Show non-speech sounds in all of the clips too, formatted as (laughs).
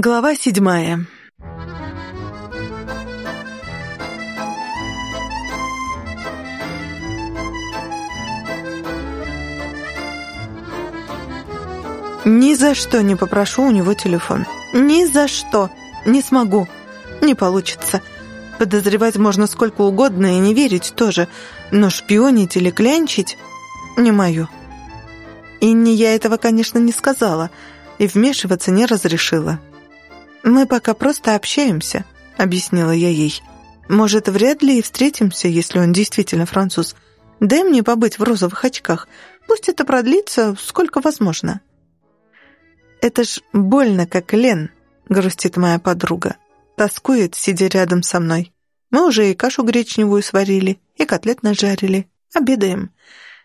Глава седьмая. Ни за что не попрошу у него телефон. Ни за что. Не смогу. Не получится. Подозревать можно сколько угодно и не верить тоже. Но шпионить или клянчить — не мое. Не я этого, конечно, не сказала. И вмешиваться не разрешила. «Мы пока просто общаемся», — объяснила я ей. «Может, вряд ли и встретимся, если он действительно француз. Дай мне побыть в розовых очках. Пусть это продлится, сколько возможно». «Это ж больно, как Лен», — грустит моя подруга. Тоскует, сидя рядом со мной. Мы уже и кашу гречневую сварили, и котлет нажарили. Обедаем.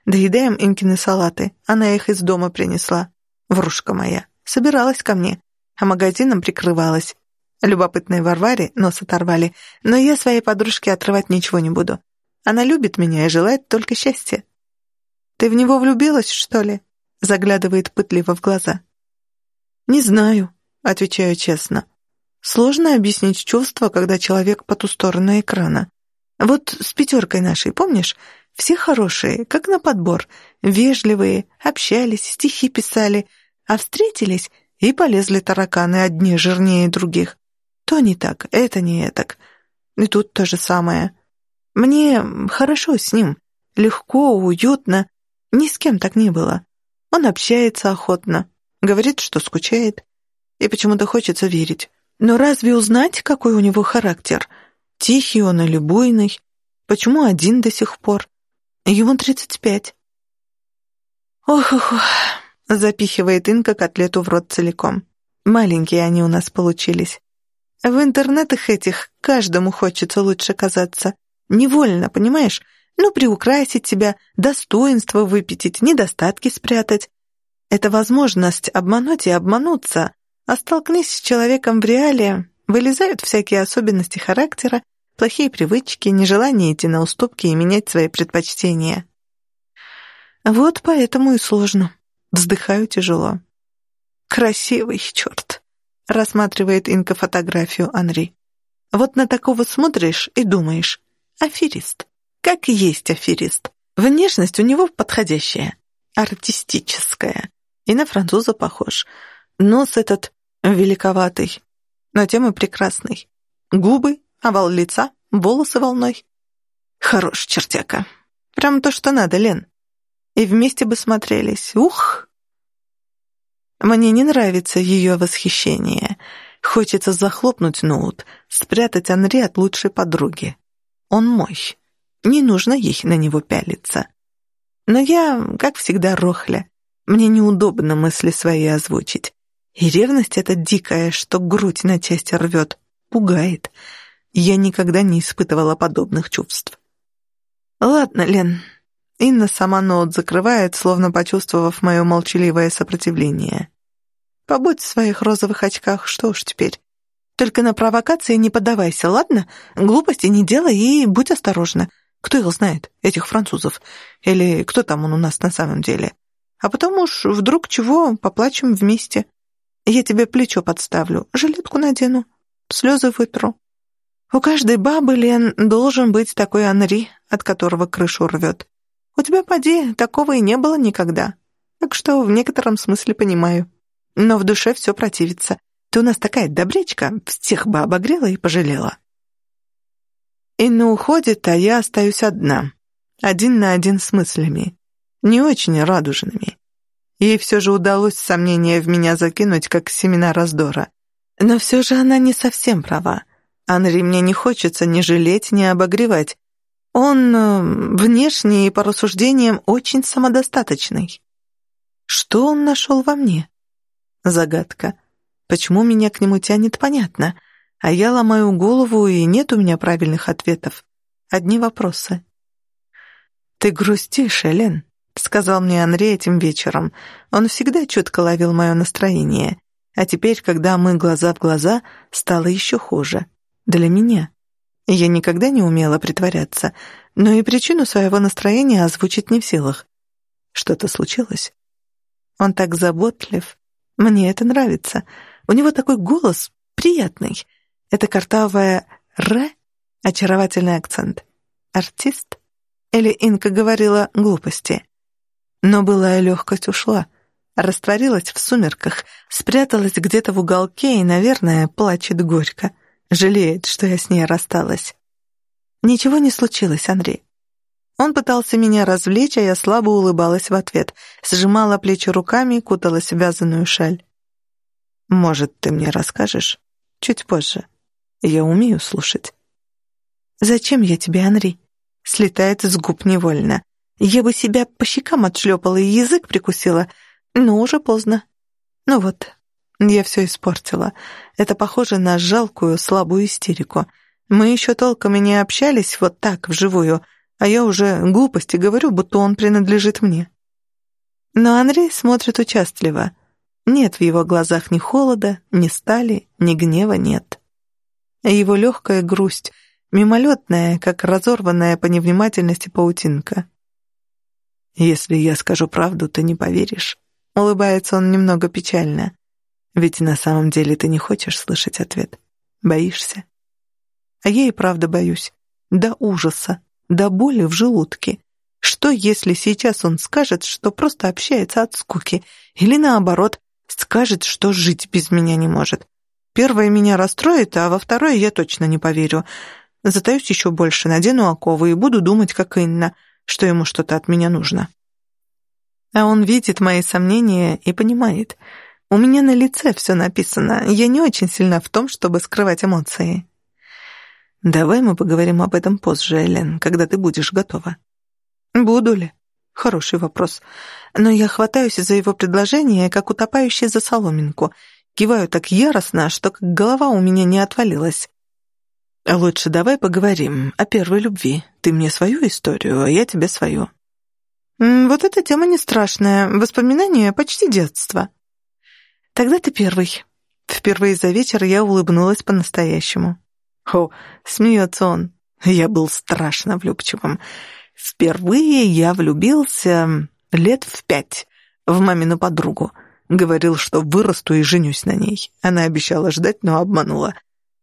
Доедаем Инкины салаты. Она их из дома принесла. Врушка моя. Собиралась ко мне а магазином прикрывалась. Любопытные Варваре нос оторвали, но я своей подружке отрывать ничего не буду. Она любит меня и желает только счастья. «Ты в него влюбилась, что ли?» заглядывает пытливо в глаза. «Не знаю», — отвечаю честно. Сложно объяснить чувства, когда человек по ту сторону экрана. Вот с пятеркой нашей, помнишь? Все хорошие, как на подбор, вежливые, общались, стихи писали, а встретились и полезли тараканы одни жирнее других. То не так, это не так. И тут то же самое. Мне хорошо с ним, легко, уютно, ни с кем так не было. Он общается охотно, говорит, что скучает, и почему-то хочется верить. Но разве узнать, какой у него характер? Тихий он или буйный? Почему один до сих пор? Ему тридцать пять. Ох-ох-ох. Запихивает Инка котлету в рот целиком. Маленькие они у нас получились. В интернетах этих каждому хочется лучше казаться. Невольно, понимаешь? Ну, приукрасить себя, достоинство выпятить, недостатки спрятать. Это возможность обмануть и обмануться. А столкнись с человеком в реале, вылезают всякие особенности характера, плохие привычки, нежелание идти на уступки и менять свои предпочтения. Вот поэтому и сложно. Вздыхаю тяжело. «Красивый, черт!» — рассматривает Инка фотографию Анри. «Вот на такого смотришь и думаешь. Аферист. Как есть аферист. Внешность у него подходящая. Артистическая. И на француза похож. Нос этот великоватый, но тем и прекрасный. Губы, овал лица, волосы волной. Хорош чертяка. Прям то, что надо, Лен и вместе бы смотрелись. Ух! Мне не нравится ее восхищение. Хочется захлопнуть ноут, спрятать Анри от лучшей подруги. Он мой. Не нужно ей на него пялиться. Но я, как всегда, рохля. Мне неудобно мысли свои озвучить. И ревность эта дикая, что грудь на части рвет, пугает. Я никогда не испытывала подобных чувств. Ладно, Лен, Инна сама ноут закрывает, словно почувствовав мое молчаливое сопротивление. «Побудь в своих розовых очках, что уж теперь. Только на провокации не поддавайся, ладно? Глупости не делай и будь осторожна. Кто их знает, этих французов? Или кто там он у нас на самом деле? А потом уж вдруг чего, поплачем вместе. Я тебе плечо подставлю, жилетку надену, слезы вытру. У каждой бабы, Лен, должен быть такой Анри, от которого крышу рвет. У тебя, поди, такого и не было никогда. Так что в некотором смысле понимаю. Но в душе все противится. Ты у нас такая добрячка, всех бы обогрела и пожалела. Инна уходит, а я остаюсь одна. Один на один с мыслями. Не очень радужными. Ей все же удалось сомнения в меня закинуть, как семена раздора. Но все же она не совсем права. Анри мне не хочется ни жалеть, ни обогревать. Он э, внешне и по рассуждениям очень самодостаточный. Что он нашел во мне? Загадка. Почему меня к нему тянет, понятно. А я ломаю голову, и нет у меня правильных ответов. Одни вопросы. «Ты грустишь, Элен», — сказал мне Андрей этим вечером. Он всегда чутко ловил мое настроение. А теперь, когда мы глаза в глаза, стало еще хуже. Для меня. Я никогда не умела притворяться, но и причину своего настроения озвучить не в силах. Что-то случилось? Он так заботлив. Мне это нравится. У него такой голос приятный. Это картавая «р» — очаровательный акцент. Артист? Или Инка говорила глупости? Но былая легкость ушла, растворилась в сумерках, спряталась где-то в уголке и, наверное, плачет горько. Жалеет, что я с ней рассталась. Ничего не случилось, Андрей. Он пытался меня развлечь, а я слабо улыбалась в ответ, сжимала плечи руками и куталась в вязаную шаль. «Может, ты мне расскажешь? Чуть позже. Я умею слушать». «Зачем я тебе, Анри?» Слетает из губ невольно. Я бы себя по щекам отшлепала и язык прикусила, но уже поздно. Ну вот, я все испортила. Это похоже на жалкую, слабую истерику. Мы еще толком и не общались вот так, вживую, а я уже глупости говорю, будто он принадлежит мне. Но Андрей смотрит участливо. Нет в его глазах ни холода, ни стали, ни гнева нет. Его легкая грусть, мимолетная, как разорванная по невнимательности паутинка. «Если я скажу правду, ты не поверишь». Улыбается он немного печально. «Ведь на самом деле ты не хочешь слышать ответ. Боишься?» А я и правда боюсь. До ужаса до боли в желудке. Что, если сейчас он скажет, что просто общается от скуки, или наоборот, скажет, что жить без меня не может? Первое меня расстроит, а во второе я точно не поверю. Затаюсь еще больше, надену оковы и буду думать, как Инна, что ему что-то от меня нужно. А он видит мои сомнения и понимает. У меня на лице все написано, я не очень сильна в том, чтобы скрывать эмоции. «Давай мы поговорим об этом позже, Элен, когда ты будешь готова». «Буду ли?» Хороший вопрос. Но я хватаюсь за его предложение, как утопающий за соломинку. Киваю так яростно, что как голова у меня не отвалилась. «Лучше давай поговорим о первой любви. Ты мне свою историю, а я тебе свою». «Вот эта тема не страшная. Воспоминания почти детства». «Тогда ты первый». Впервые за вечер я улыбнулась по-настоящему. О, смеется он. Я был страшно влюбчивым. Впервые я влюбился лет в пять в мамину подругу. Говорил, что вырасту и женюсь на ней. Она обещала ждать, но обманула.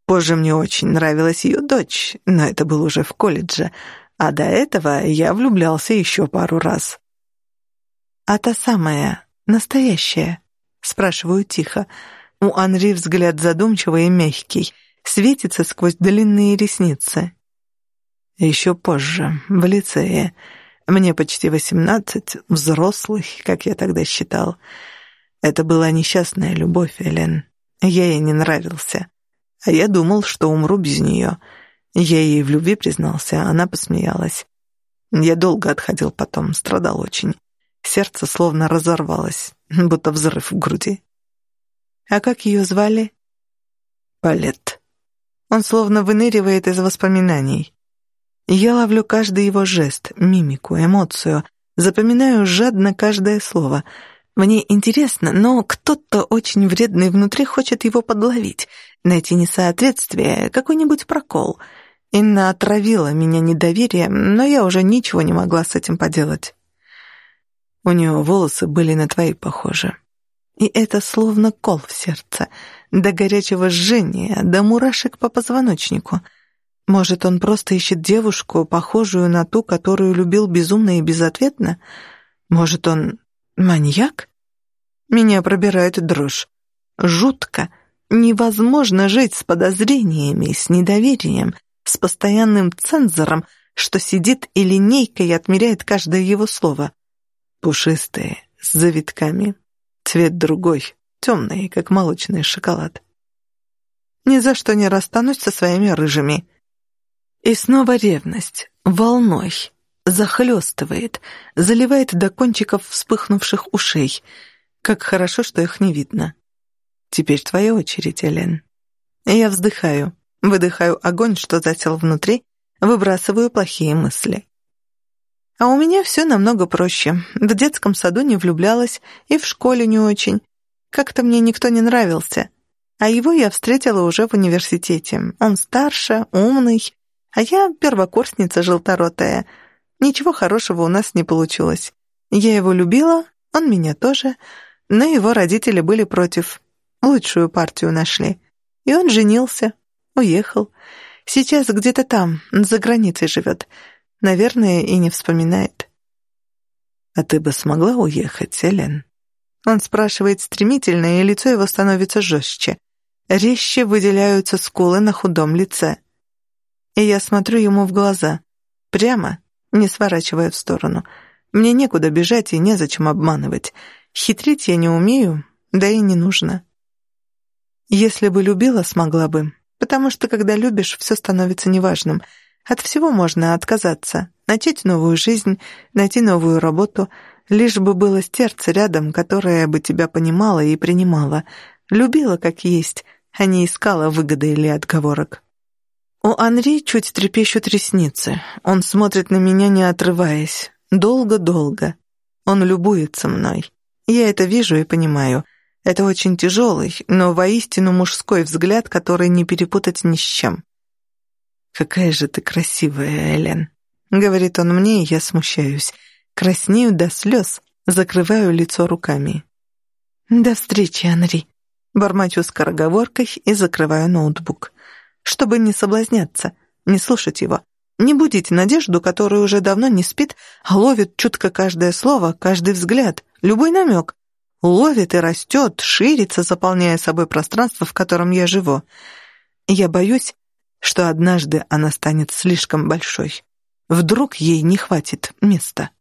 Позже мне очень нравилась ее дочь, но это было уже в колледже. А до этого я влюблялся еще пару раз. «А та самая, настоящая?» Спрашиваю тихо. У Анри взгляд задумчивый и мягкий — светится сквозь длинные ресницы. Еще позже, в лицее, мне почти восемнадцать, взрослый, как я тогда считал. Это была несчастная любовь, Элен. Я ей не нравился. А я думал, что умру без нее. Я ей в любви признался, она посмеялась. Я долго отходил потом, страдал очень. Сердце словно разорвалось, (laughs) будто взрыв в груди. А как ее звали? Палет. Он словно выныривает из воспоминаний. Я ловлю каждый его жест, мимику, эмоцию, запоминаю жадно каждое слово. Мне интересно, но кто-то очень вредный внутри хочет его подловить, найти несоответствие, какой-нибудь прокол. Инна отравила меня недоверием, но я уже ничего не могла с этим поделать. У нее волосы были на твои похожи. И это словно кол в сердце — до горячего жжения, до мурашек по позвоночнику. Может, он просто ищет девушку, похожую на ту, которую любил безумно и безответно? Может, он маньяк? Меня пробирает дрожь. Жутко. Невозможно жить с подозрениями, с недоверием, с постоянным цензором, что сидит и линейкой отмеряет каждое его слово. Пушистые, с завитками. Цвет другой, темный, как молочный шоколад. Ни за что не расстанусь со своими рыжими. И снова ревность, волной, захлестывает, заливает до кончиков вспыхнувших ушей. Как хорошо, что их не видно. Теперь твоя очередь, Элен. Я вздыхаю, выдыхаю огонь, что зател внутри, выбрасываю плохие мысли. А у меня все намного проще. В детском саду не влюблялась, и в школе не очень. Как-то мне никто не нравился. А его я встретила уже в университете. Он старше, умный, а я первокурсница желторотая. Ничего хорошего у нас не получилось. Я его любила, он меня тоже, но его родители были против. лучшую партию нашли. И он женился, уехал. Сейчас где-то там, за границей живет. Наверное, и не вспоминает. «А ты бы смогла уехать, Элен?» Он спрашивает стремительно, и лицо его становится жестче. Резче выделяются скулы на худом лице. И я смотрю ему в глаза. Прямо, не сворачивая в сторону. Мне некуда бежать и незачем обманывать. Хитрить я не умею, да и не нужно. Если бы любила, смогла бы. Потому что, когда любишь, все становится неважным. От всего можно отказаться, начать новую жизнь, найти новую работу — Лишь бы было сердце рядом, которое бы тебя понимало и принимало, любила как есть, а не искала выгоды или отговорок. У Анри чуть трепещут ресницы. Он смотрит на меня, не отрываясь. Долго-долго. Он любуется мной. Я это вижу и понимаю. Это очень тяжелый, но воистину мужской взгляд, который не перепутать ни с чем. «Какая же ты красивая, Элен», — говорит он мне, и я смущаюсь. Краснею до слез, закрываю лицо руками. «До встречи, Анри!» Бормочу скороговоркой и закрываю ноутбук. Чтобы не соблазняться, не слушать его, не будить надежду, которая уже давно не спит, а ловит чутко каждое слово, каждый взгляд, любой намек. Ловит и растет, ширится, заполняя собой пространство, в котором я живу. Я боюсь, что однажды она станет слишком большой. Вдруг ей не хватит места.